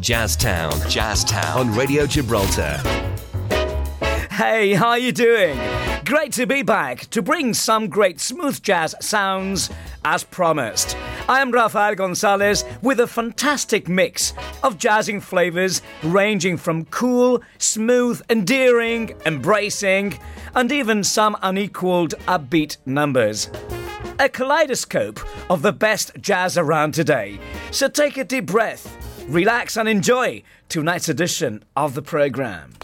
Jazztown. Jazztown. On Radio Gibraltar. Hey, how are you doing? Great to be back to bring some great smooth jazz sounds as promised. I am Rafael Gonzalez with a fantastic mix of jazzing flavors ranging from cool, smooth, endearing, embracing, and even some unequaled upbeat numbers. A kaleidoscope of the best jazz around today. So take a deep breath, relax, and enjoy tonight's edition of the program.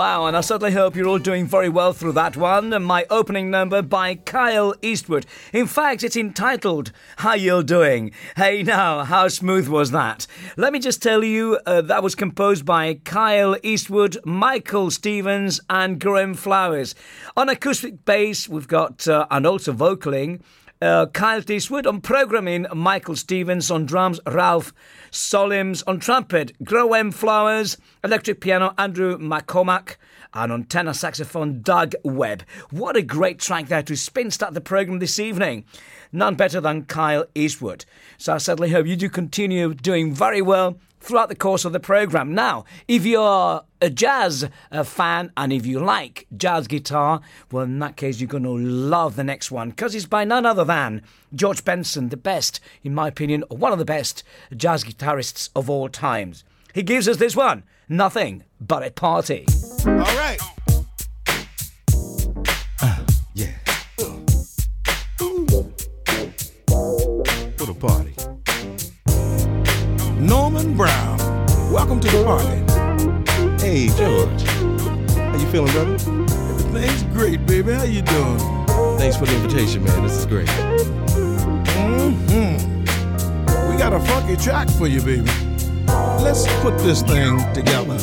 Wow, and I certainly hope you're all doing very well through that one. My opening number by Kyle Eastwood. In fact, it's entitled How You're Doing? Hey now, how smooth was that? Let me just tell you, uh, that was composed by Kyle Eastwood, Michael Stevens, and Graeme Flowers. On acoustic bass, we've got, uh, and also vocaling, uh, Kyle Eastwood on programming, Michael Stevens on drums, Ralph Solims on trumpet, Graeme Flowers, electric piano, Andrew McCormack, and on tenor saxophone, Doug Webb. What a great track there to spin start the program this evening. None better than Kyle Eastwood. So I certainly hope you do continue doing very well throughout the course of the program. Now, if you're a jazz uh, fan and if you like jazz guitar, well, in that case, you're going to love the next one because it's by none other than George Benson, the best, in my opinion, one of the best jazz guitarists of all times. He gives us this one Nothing But a Party. All right. Norman Brown. Welcome to the party. Hey, George. How you feeling, brother? Everything's great, baby. How you doing? Thanks for the invitation, man. This is great. Mm-hmm. We got a funky track for you, baby. Let's put this thing together.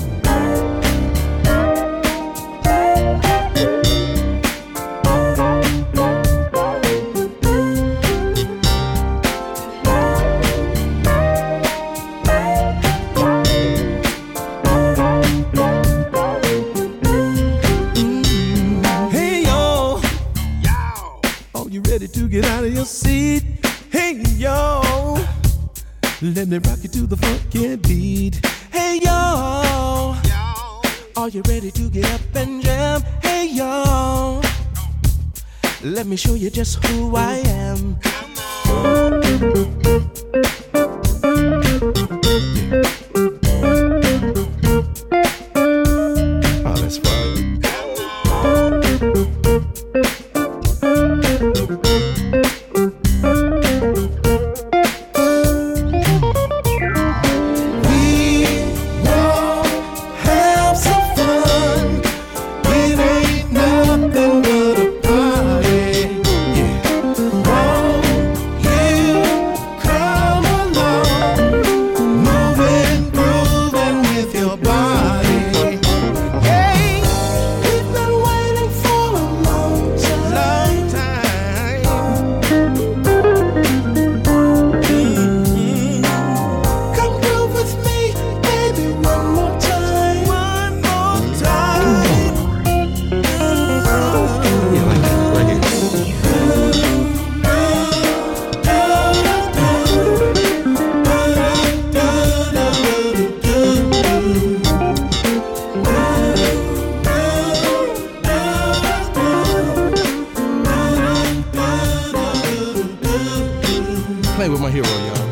with my hero, y'all.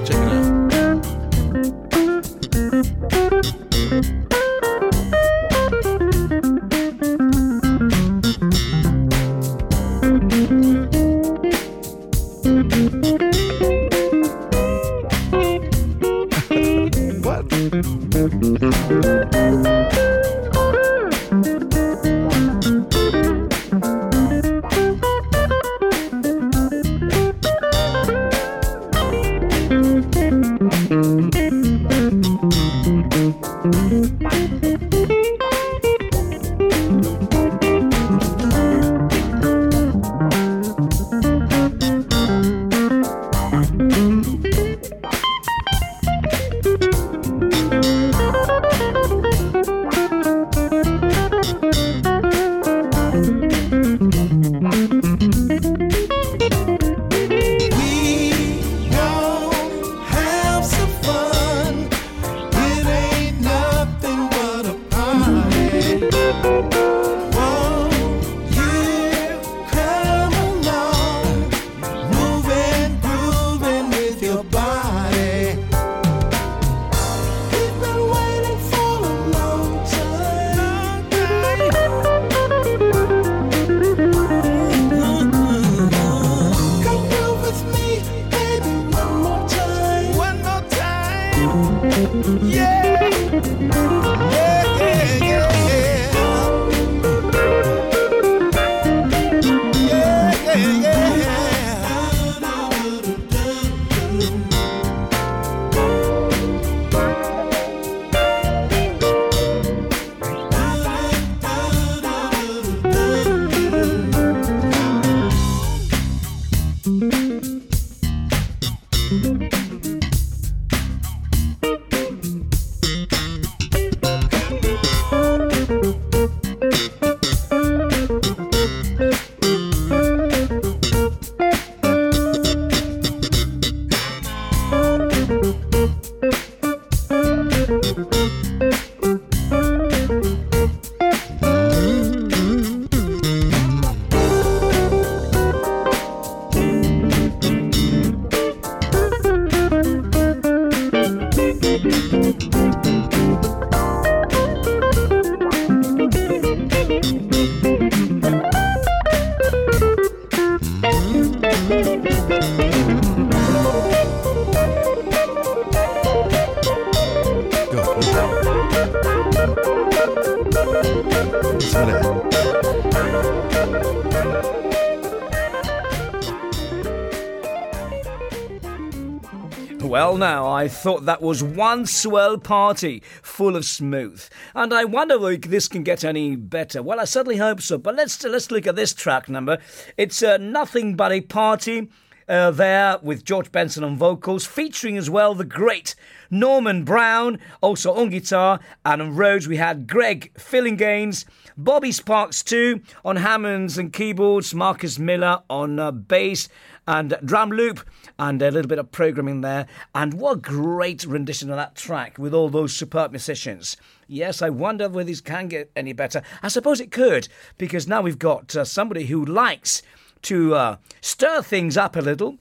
Thought that was one swell party full of smooth. And I wonder if this can get any better. Well, I certainly hope so. But let's, let's look at this track number. It's uh, Nothing But a Party. Uh, there with George Benson on vocals, featuring as well the great Norman Brown, also on guitar, and on Rhodes we had Greg Phillinganes, Bobby Sparks too on Hammonds and keyboards, Marcus Miller on uh, bass and drum loop, and a little bit of programming there. And what a great rendition of that track with all those superb musicians. Yes, I wonder whether this can get any better. I suppose it could, because now we've got uh, somebody who likes to uh, stir things up a little.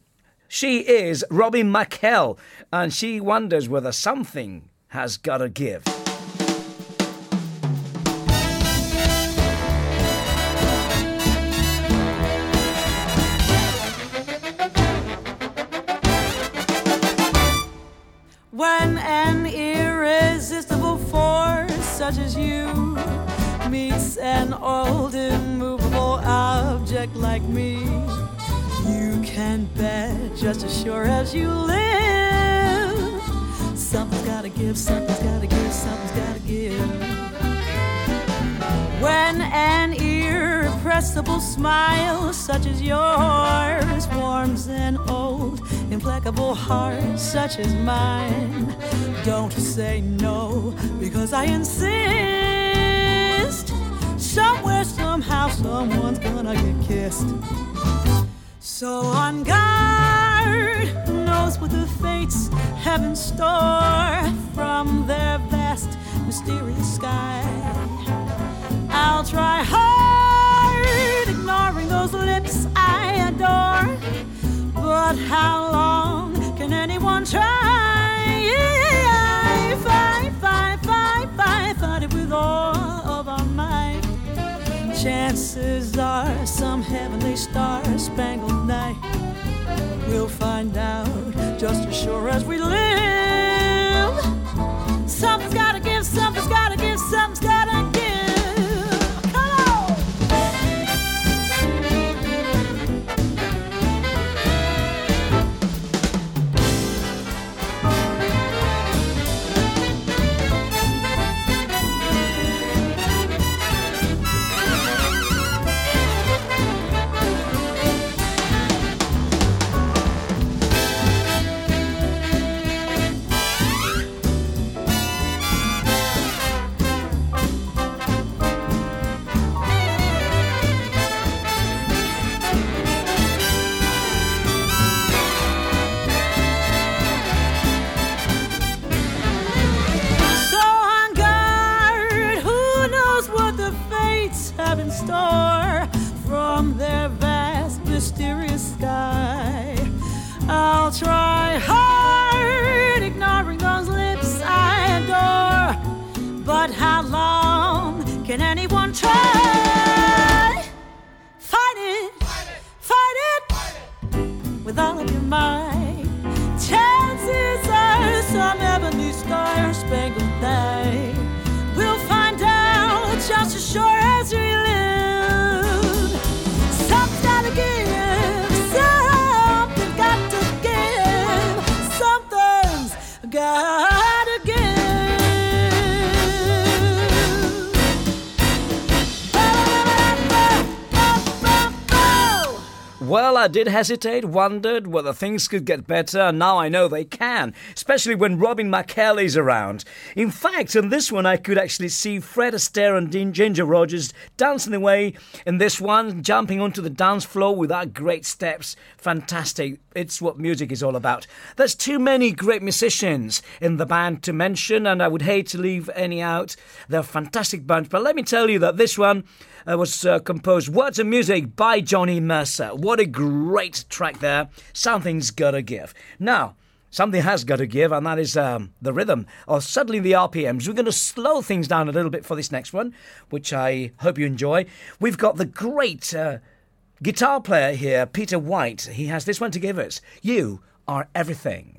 She is Robin McKelle, and she wonders whether something has got to give. Such as you meets an old immovable object like me, you can bet just as sure as you live. Something's gotta give, something's gotta give, something's gotta give. When an irrepressible smile such as yours warms an old implacable heart such as mine, don't say no because I insist. Somewhere, somehow, someone's gonna get kissed. So on guard, who knows what the fates have in store from their vast, mysterious sky. I'll try hard, ignoring those lips I adore. But how long can anyone try? Fight, fight, fight, fight, fight it with all of our might. Chances are some heavenly star spangled night. We'll find out just as sure as we live. Did hesitate, wondered whether things could get better, and now I know they can, especially when Robin McKelle is around. In fact, in this one, I could actually see Fred Astaire and Dean Ginger Rogers dancing away in this one, jumping onto the dance floor with our great steps. Fantastic. It's what music is all about. There's too many great musicians in the band to mention, and I would hate to leave any out. They're a fantastic bunch, but let me tell you that this one uh, was uh, composed words and music by Johnny Mercer. What a great track there. Something's gotta give. Now, something has got to give, and that is um, the rhythm or suddenly the RPMs. We're going to slow things down a little bit for this next one, which I hope you enjoy. We've got the great uh, guitar player here, Peter White. He has this one to give us. You are everything.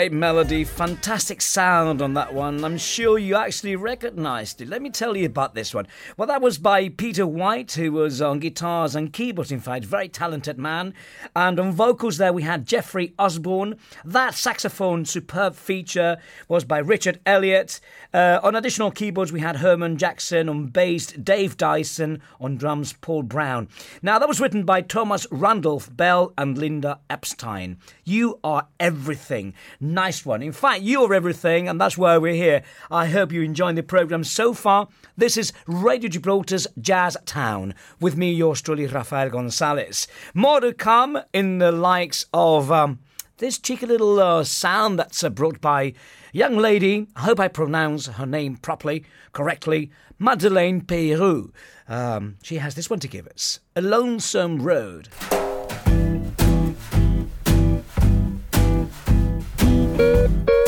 Great melody, fantastic sound on that one. I'm sure you actually recognized it. Let me tell you about this one. Well, that was by Peter White, who was on guitars and keyboards, in fact, very talented man. And on vocals there we had Jeffrey Osborne. That saxophone superb feature was by Richard Elliott. Uh, on additional keyboards we had Herman Jackson, on bass Dave Dyson, on drums Paul Brown. Now that was written by Thomas Randolph Bell and Linda Epstein. You are everything. Nice one. In fact, you're everything, and that's why we're here. I hope you're enjoying the programme so far. This is Radio Gibraltar's Jazz Town with me, yours truly, Rafael Gonzalez. More to come in the likes of um, this cheeky little uh, sound that's uh, brought by young lady. I hope I pronounce her name properly, correctly. Madeleine Peyroux. Um, she has this one to give us A Lonesome Road. you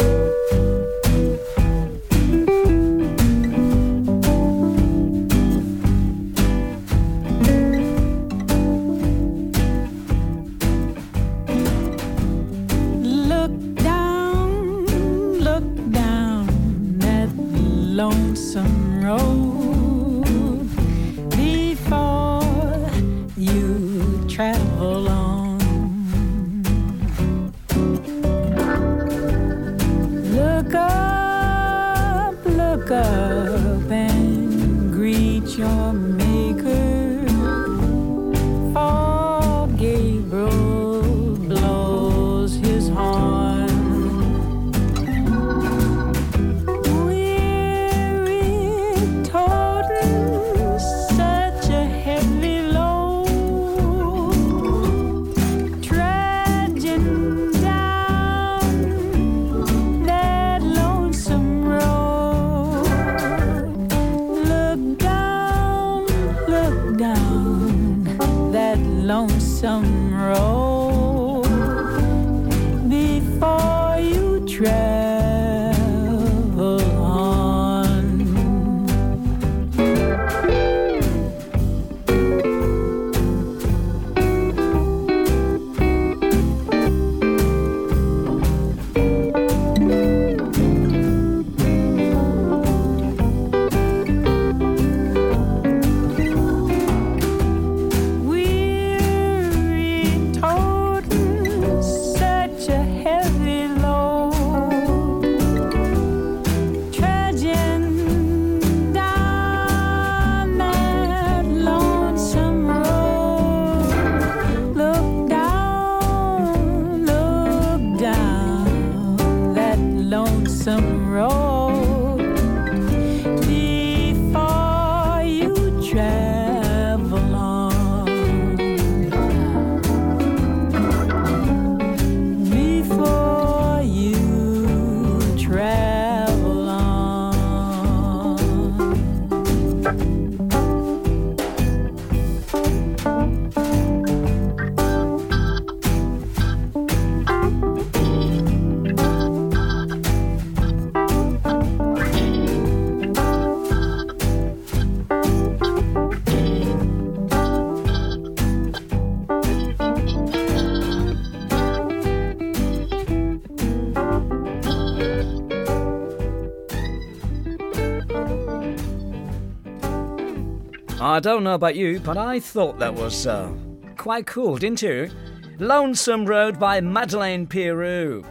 I don't know about you, but I thought that was uh, quite cool, didn't you? Lonesome Road by Madeleine Peyroux.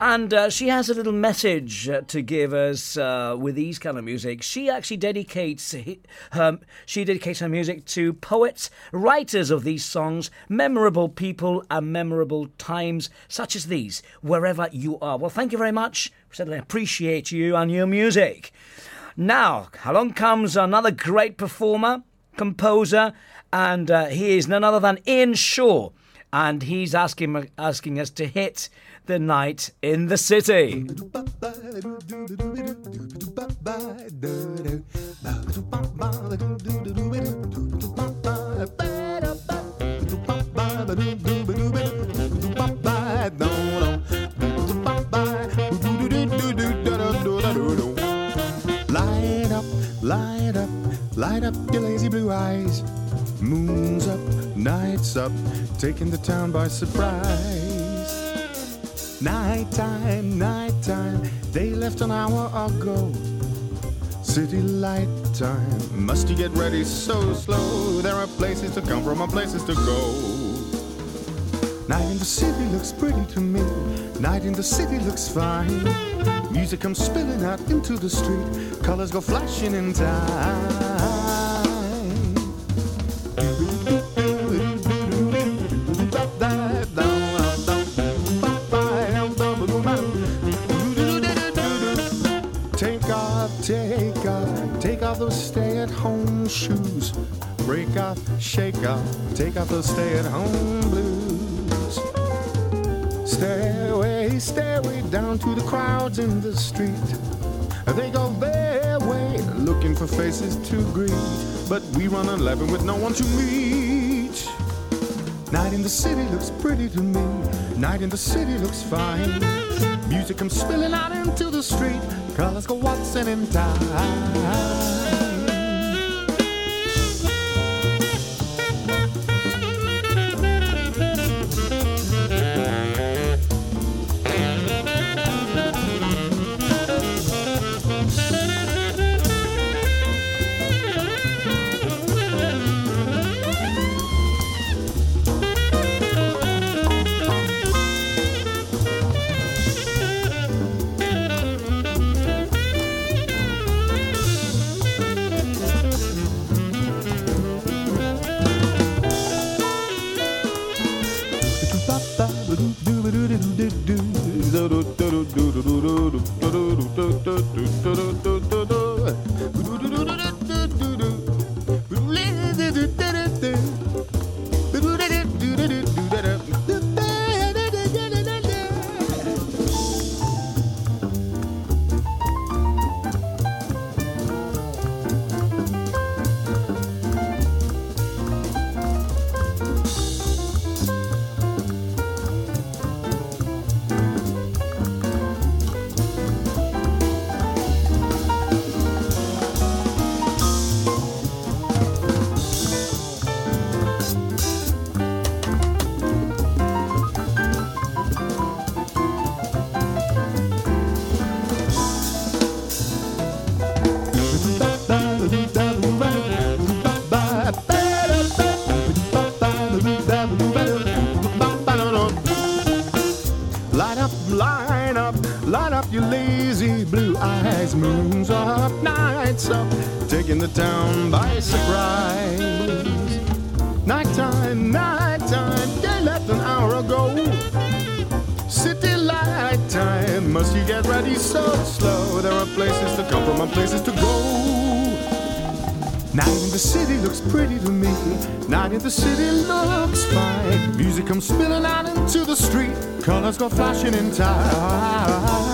And uh, she has a little message uh, to give us with these kind of music. She actually dedicates her, she dedicates her music to poets, writers of these songs, memorable people, and memorable times such as these, wherever you are. Well, thank you very much. Certainly appreciate you and your music. Now, along comes another great performer composer, and uh, he is none other than Ian Shaw. And he's asking, asking us to hit the night in the city. Light up your lazy blue eyes. Moon's up, night's up, taking the town by surprise. Nighttime, nighttime, they left an hour ago. City light time, must you get ready so slow? There are places to come from and places to go. Night in the city looks pretty to me. Night in the city looks fine. Music comes spilling out into the street. Colors go flashing in time. Those stay at home shoes. Break off, shake off, take off those stay at home blues. Stairway, stairway down to the crowds in the street. They go their way, looking for faces to greet. But we run 11 with no one to meet. Night in the city looks pretty to me. Night in the city looks fine. Music comes spilling out into the street. Colors go waltzing in time. Your lazy blue eyes. Moons up, nights up, taking the town by surprise. Nighttime, nighttime, they left an hour ago. City light time, must you get ready so slow? There are places to come from and places to go. Night in the city looks pretty to me. Night in the city looks fine. Music comes spilling out into the street. Colors go flashing in time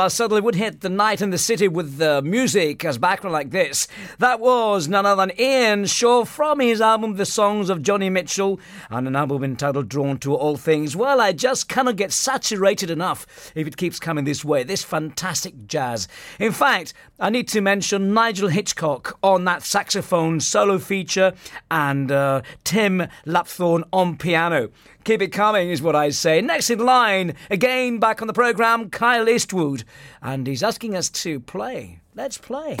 Well, I certainly would hit the night in the city with the music as background like this. That was none other than Ian Shaw from his album The Songs of Joni Mitchell and an album entitled Drawn to All Things. Well, I just cannot get saturated enough if it keeps coming this way. This fantastic jazz. In fact, I need to mention Nigel Hitchcock on that saxophone solo feature and uh, Tim Lapthorne on piano. Keep it coming, is what I say. Next in line, again back on the programme, Kyle Eastwood. And he's asking us to play. Let's play.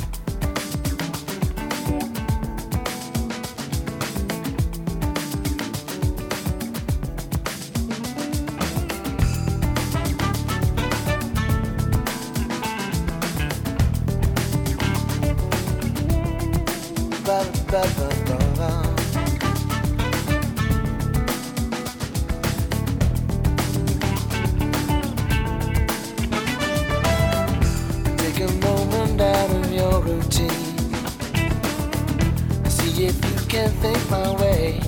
Take if you can't think my way.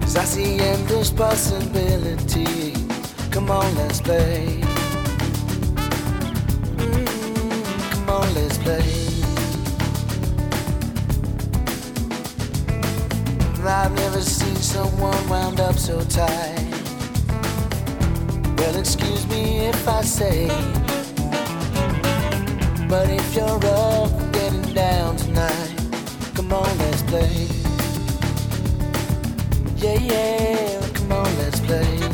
Cause I see endless possibility. Come on, let's play. Mm, come on, let's play. I've never seen someone wound up so tight. Well, excuse me if I say, but if you're up, tonight, come on, let's play. Yeah, yeah, come on, let's play.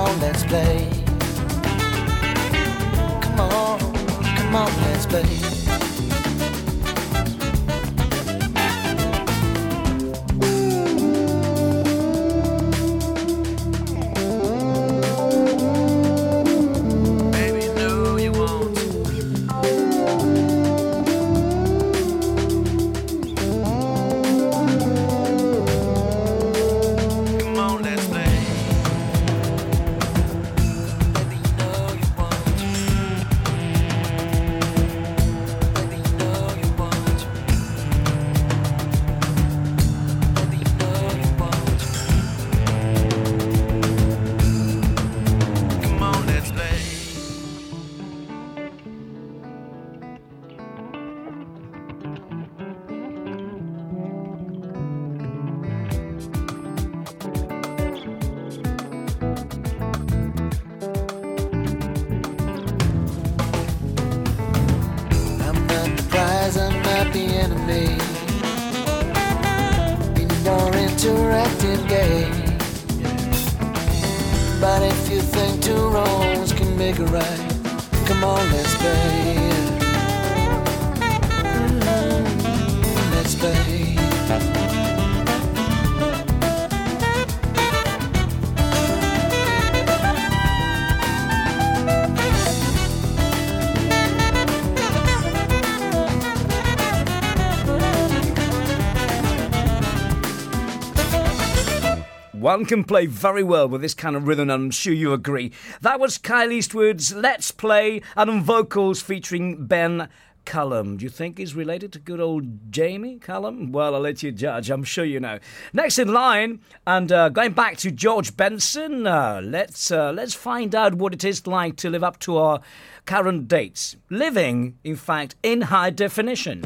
On, let's play. Come on, come on, let's play. One can play very well with this kind of rhythm, and I'm sure you agree. That was Kyle Eastwood's Let's Play, and vocals featuring Ben Cullum. Do you think he's related to good old Jamie Cullum? Well, I'll let you judge. I'm sure you know. Next in line, and uh, going back to George Benson, uh, let's uh, let's find out what it is like to live up to our current dates. Living, in fact, in high definition.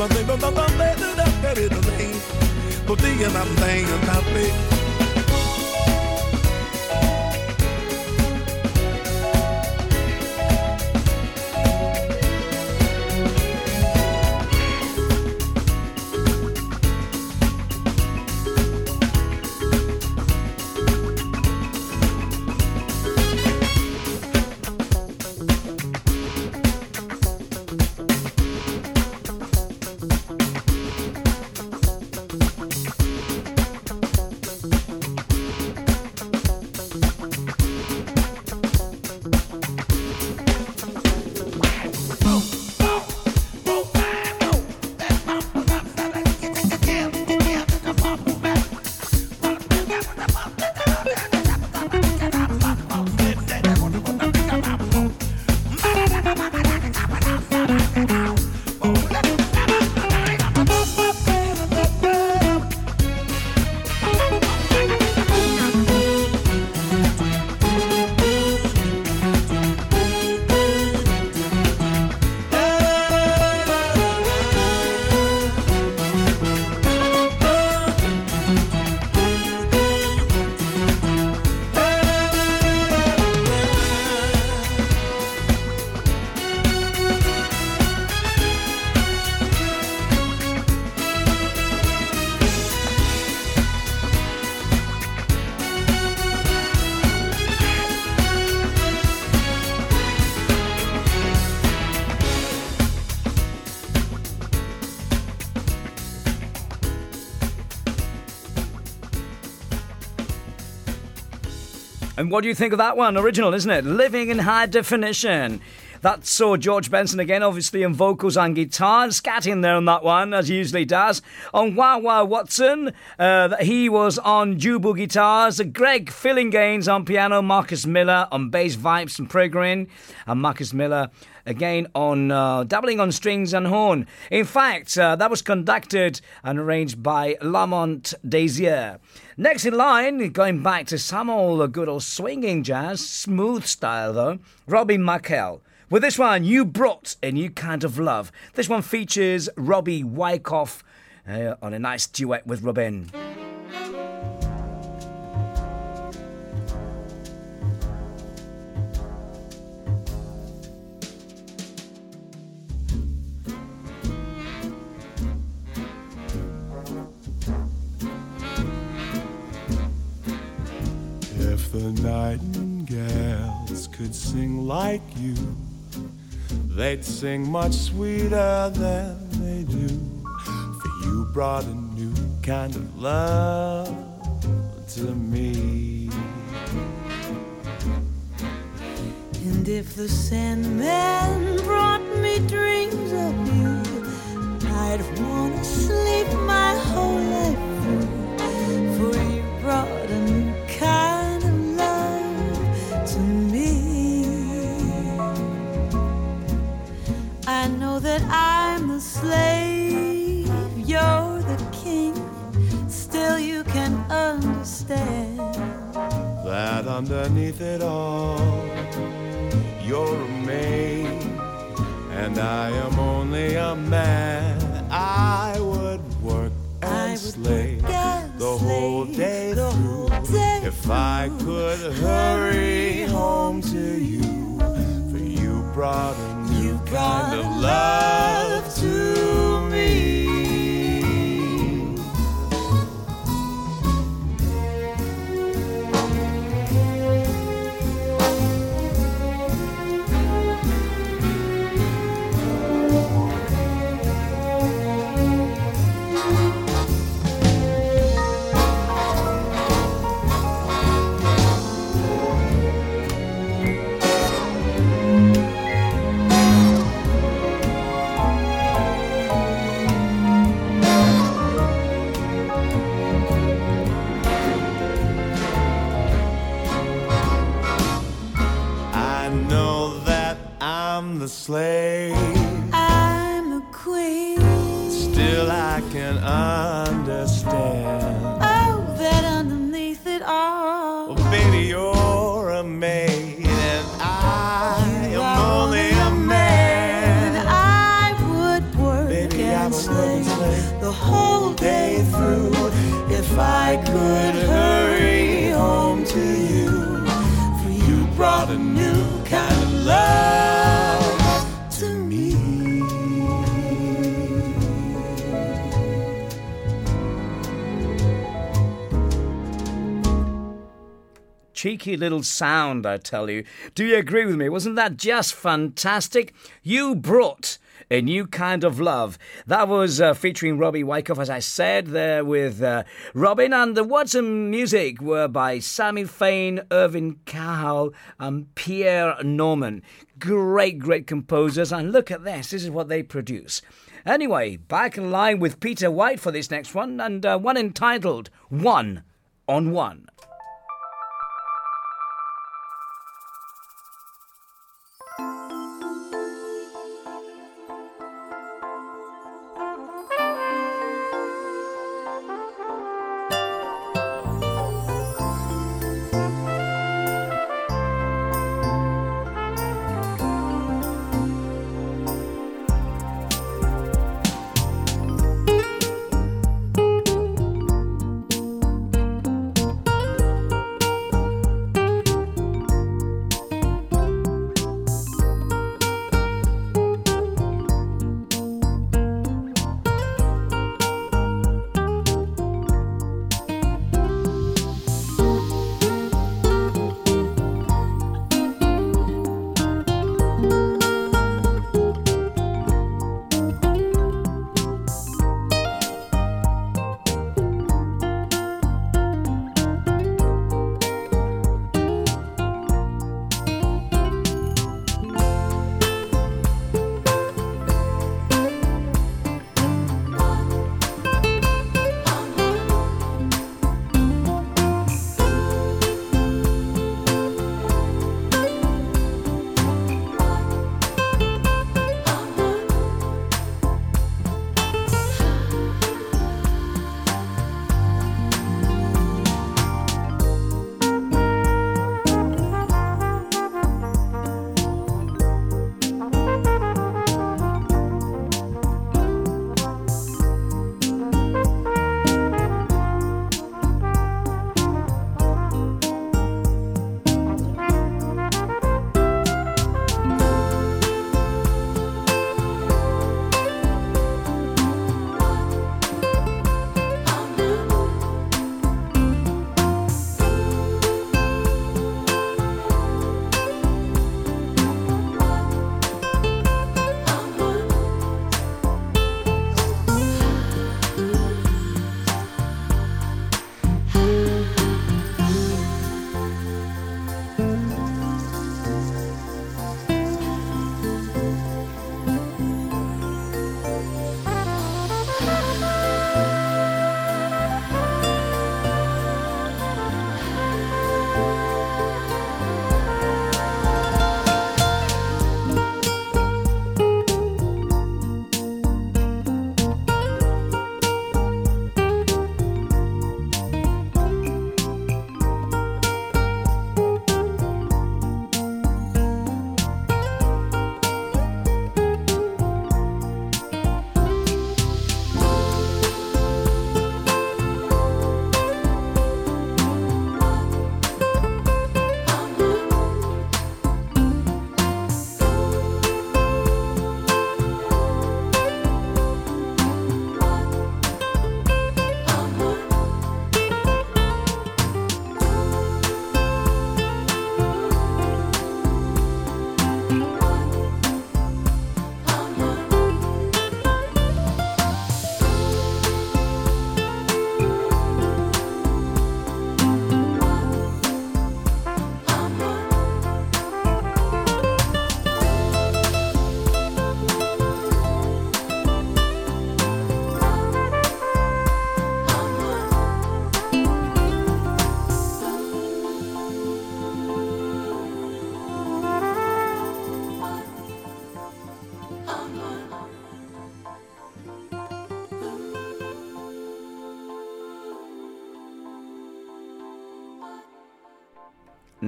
But they don't know that they're the name. But they are not playing a. And what do you think of that one? Original, isn't it? Living in High Definition. That saw George Benson again, obviously in vocals and guitar. Scat in there on that one, as he usually does. On Wah Wah Watson, uh, he was on Jubu guitars. Greg Phillinganes on piano. Marcus Miller on bass, vibes and programming. And Marcus Miller again on uh, dabbling on strings and horn. In fact, uh, that was conducted and arranged by Lamont Dozier. Next in line, going back to some old good old swinging jazz, smooth style though, Robin McKelle. With this one, You Brought a New Kind of Love. This one features Robbie Wyckoff uh, on a nice duet with Robin. If the nightingales could sing like you, they'd sing much sweeter than they do. For you brought a new kind of love to me. And if the Sandman brought me dreams of you, I'd wanna sleep my whole life through. For you brought a new kind to me. I know that I'm the slave, you're the king. Still, you can understand. that underneath it all, you're a maid, and I am only a man. I would work and I would slave the whole day the through. Whole day if I could hurry home to you, for you brought a new kind of love to the slave. Cheeky little sound, I tell you. Do you agree with me? Wasn't that just fantastic? You brought a new kind of love. That was uh, featuring Robbie Wyckoff, as I said, there with uh, Robin. And the words and music were by Sammy Fain, Irving Kahal, and Pierre Norman. Great, great composers. And look at this. This is what they produce. Anyway, back in line with Peter White for this next one, and uh, one entitled One on One.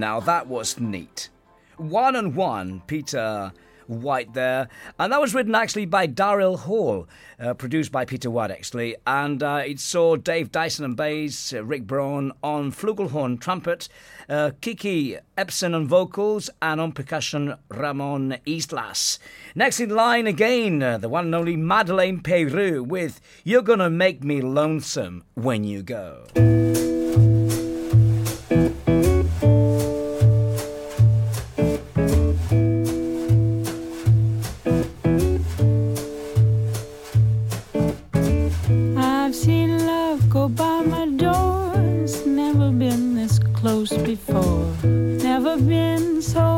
Now that was neat. One on one, Peter White there. And that was written actually by Daryl Hall, uh, produced by Peter White actually. And uh, it saw Dave Dyson on bass, uh, Rick Braun on flugelhorn trumpet, Kiki Ebsen on vocals, and on percussion, Ramon Yslas. Next in line again, the one and only Madeleine Peyroux with You're Gonna Make Me Lonesome When You Go. Seen love go by my door. It's never been this close before. Never been so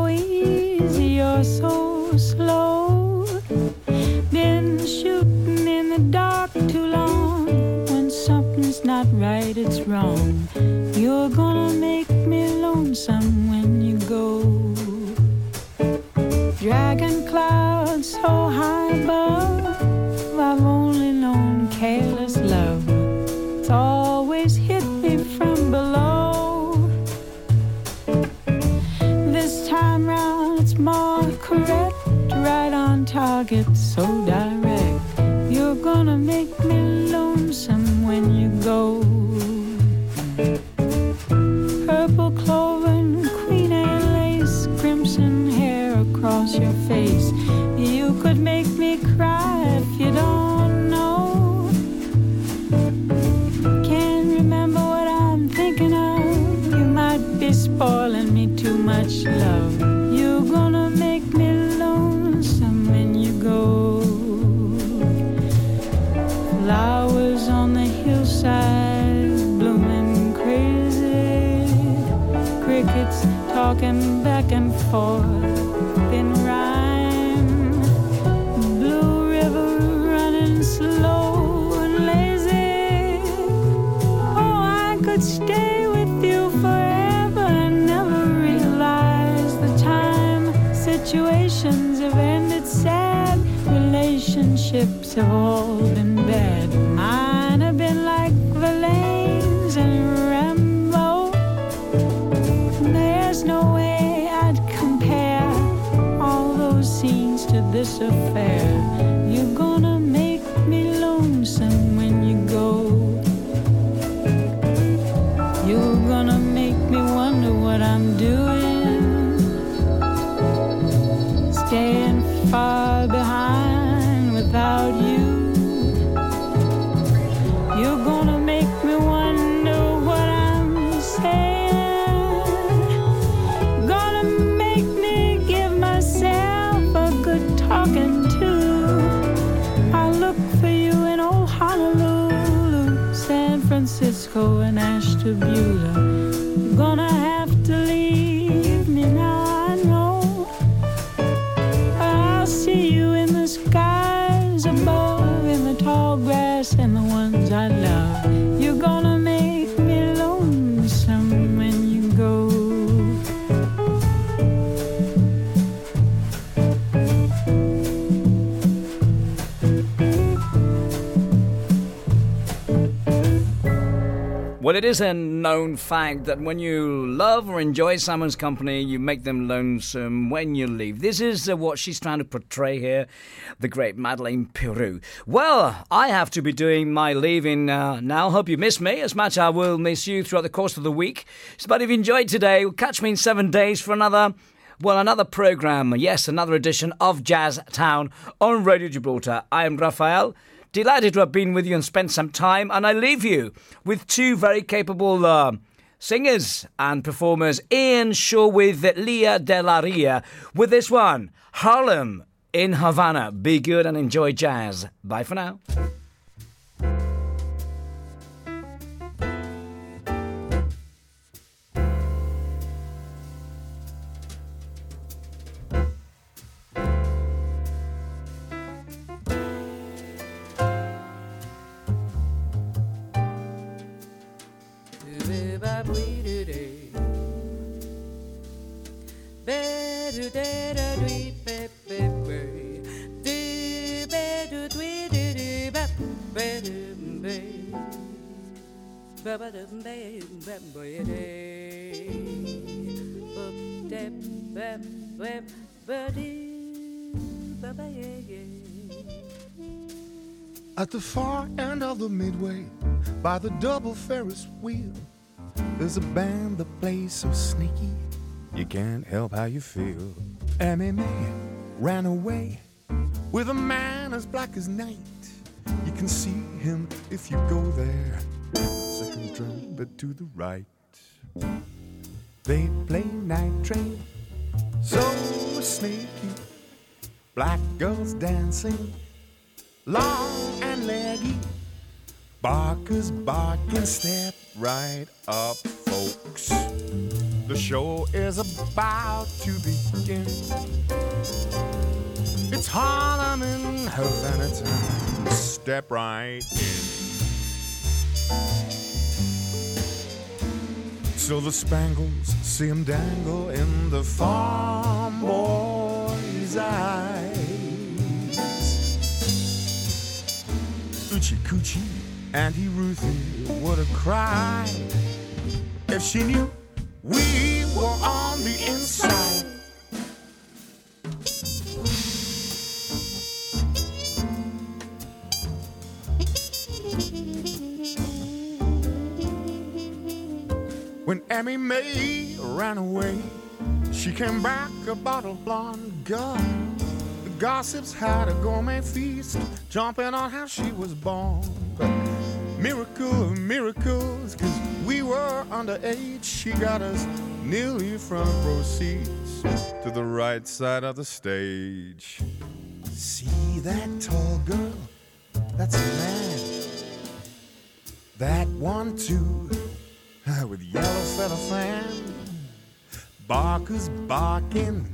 affair. And Ashtabula. Well, it is a known fact that when you love or enjoy someone's company, you make them lonesome when you leave. This is uh, what she's trying to portray here, the great Madeleine Peyroux. Well, I have to be doing my leaving uh, now. Hope you miss me as much I will miss you throughout the course of the week. But if you enjoyed today, catch me in seven days for another. Well, another program, yes, another edition of Jazz Town on Radio Gibraltar. I am Raphael. Delighted to have been with you and spent some time, and I leave you with two very capable uh, singers and performers, Ian Shaw with Lea DeLaria, with this one, Harlem in Havana. Be good and enjoy jazz. Bye for now. By the double Ferris wheel, there's a band that plays so sneaky, you can't help how you feel. MMA ran away with a man as black as night. You can see him if you go there. Second drum, but to the right. They play night train, so sneaky. Black girls dancing, long and leggy. Barkers barking, step right up, folks. The show is about to begin. It's Harlem in Havana time. Step right in. So the Spangles see him dangle in the farm boy's eyes. Oochie coochie, Auntie Ruthie would have cried if she knew we were on the inside. When Emmy May ran away, she came back a bottle blonde girl. The gossips had a gourmet feast, jumping on how she was born. Miracle of miracles, cause we were underage. She got us nearly front row seats to the right side of the stage. See that tall girl? That's a man. That one, too with yellow feather fan, barkers barking.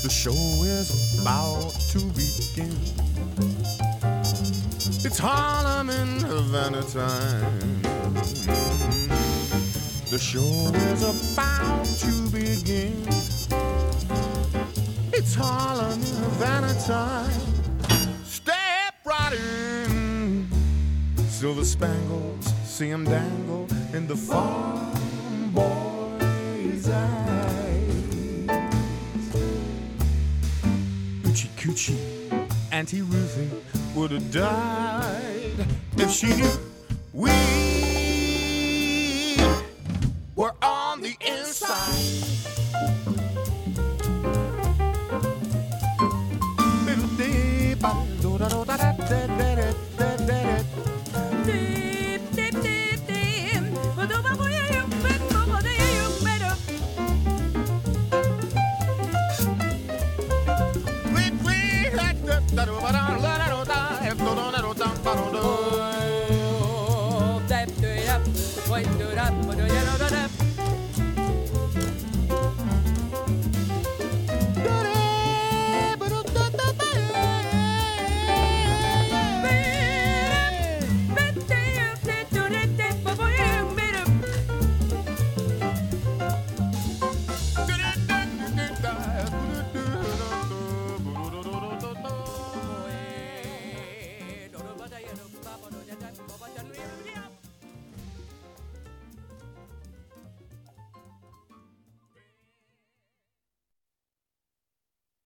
The show is about to begin. It's Harlem in Havana time. The show is about to begin. It's Harlem in Havana time. Step right in. Silver spangles, see 'em dangle in the farm boy's eyes. Coochie, Auntie Ruthie would have died if she knew we